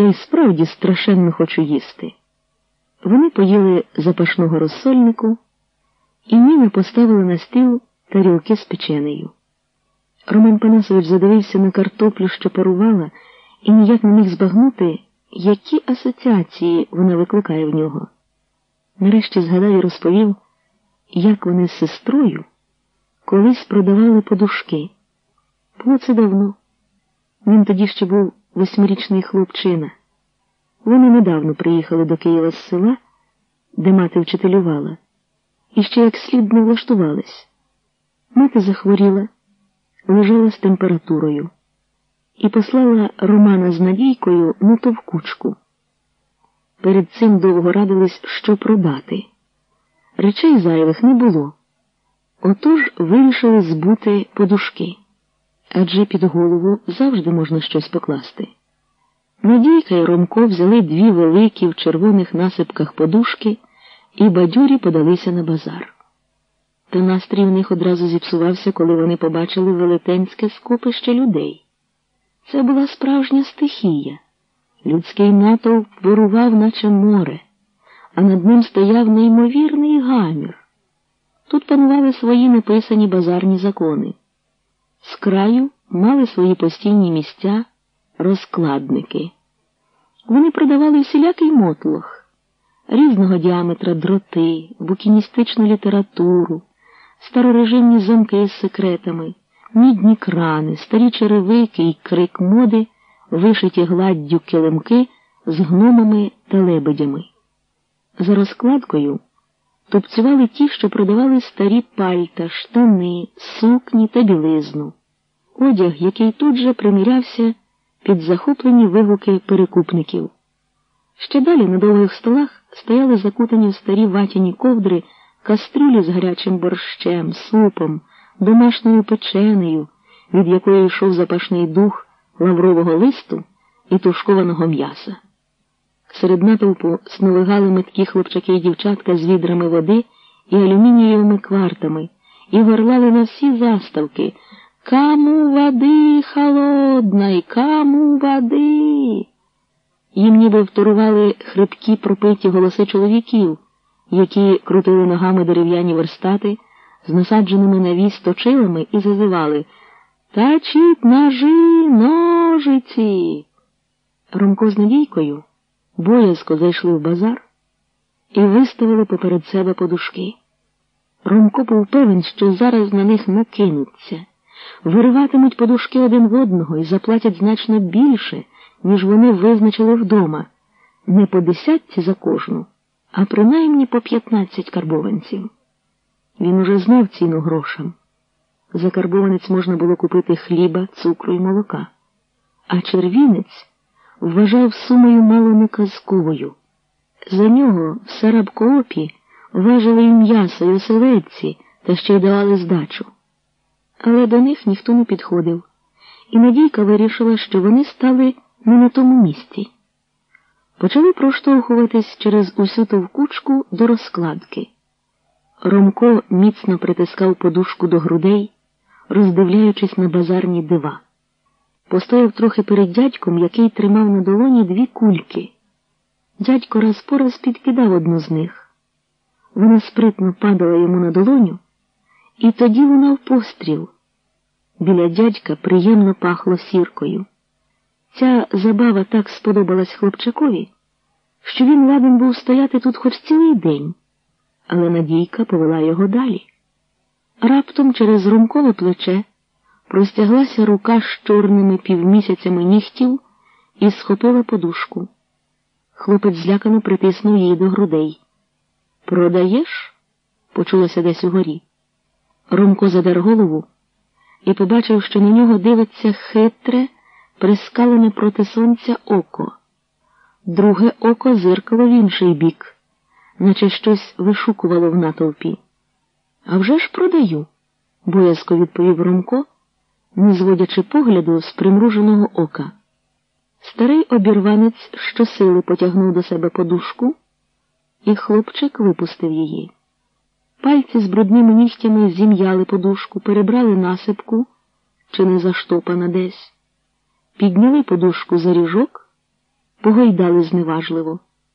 Я й справді страшенно хочу їсти. Вони поїли запашного розсольнику, і Ніна поставила на стіл тарілки з печенею. Роман Панасович задивився на картоплю, що парувала, і ніяк не міг збагнути, які асоціації вона викликає в нього. Нарешті згадав і розповів, як вони з сестрою колись продавали подушки. Було це давно. Він тоді ще був восьмирічний хлопчина. Вони недавно приїхали до Києва з села, де мати вчителювала, і ще як слід не влаштувались. Мати захворіла, лежала з температурою і послала Романа з Надійкою на товкучку. Перед цим довго радились, що продати. Речей зайвих не було. Отож вирішили збути подушки, адже під голову завжди можна щось покласти. Надійка і Ромко взяли дві великі в червоних насипках подушки і бадюрі подалися на базар. Та настрій у них одразу зіпсувався, коли вони побачили велетенське скопище людей. Це була справжня стихія. Людський натовп вирував, наче море, а над ним стояв неймовірний гамір. Тут панували свої неписані базарні закони. З краю мали свої постійні місця розкладники. Вони продавали всілякий мотлох, різного діаметра дроти, букіністичну літературу, старорежимні замки з секретами, мідні крани, старі черевики і крик моди, вишиті гладдю килимки з гномами та лебедями. За розкладкою тупцювали ті, що продавали старі пальта, штани, сукні та білизну, одяг, який тут же примірявся під захоплені вигуки перекупників. Ще далі на довгих столах стояли закутані в старі ватяні ковдри кастрюлі з гарячим борщем, супом, домашньою печенею, від якої йшов запашний дух лаврового листу і тушкованого м'яса. Серед натовпу сновигали меткі хлопчаки і дівчатка з відрами води і алюмінієвими квартами і горлали на всі заставки. Каму води холодной, каму води. Їм ніби вторували хрипкі пропиті голоси чоловіків, які крутили ногами дерев'яні верстати з насадженими на віз точилами і зазивали Тачіть ножи, ножиці. Ромко з Надійкою боязко зайшли в базар і виставили поперед себе подушки. Ромко був певен, що зараз на них накинуться вириватимуть подушки один в одного і заплатять значно більше, ніж вони визначили вдома, не по десятці за кожну, а принаймні по п'ятнадцять карбованців. Він уже знав ціну грошам. За карбованець можна було купити хліба, цукру і молока, а червінець вважав сумою мало не казковою. За нього в Сарабкоопі важили і м'ясо, і оселедці та ще й давали здачу але до них ніхто не підходив, і Надійка вирішила, що вони стали не на тому місці. Почали проштовхуватись через усю товкучку до розкладки. Ромко міцно притискав подушку до грудей, роздивляючись на базарні дива. Постояв трохи перед дядьком, який тримав на долоні дві кульки. Дядько раз по раз підкидав одну з них. Вона спритно падала йому на долоню. І тоді лунав постріл. Біля дядька приємно пахло сіркою. Ця забава так сподобалась хлопчакові, що він ладен був стояти тут хоч цілий день, але Надійка повела його далі. Раптом через румкове плече простяглася рука з чорними півмісяцями нігтів і схопила подушку. Хлопець злякано притиснув її до грудей. Продаєш? почулося десь угорі. Ромко задер голову і побачив, що на нього дивиться хитре, прискалене проти сонця око. Друге око зиркало в інший бік, наче щось вишукувало в натовпі. «А вже ж продаю, боязко відповів Ромко, не зводячи погляду з примруженого ока. Старий обірванець щосили потягнув до себе подушку, і хлопчик випустив її. Пальці з брудними нігтями зім'яли подушку, перебрали насипку, чи не заштопана десь, підняли подушку за ріжок погойдали зневажливо.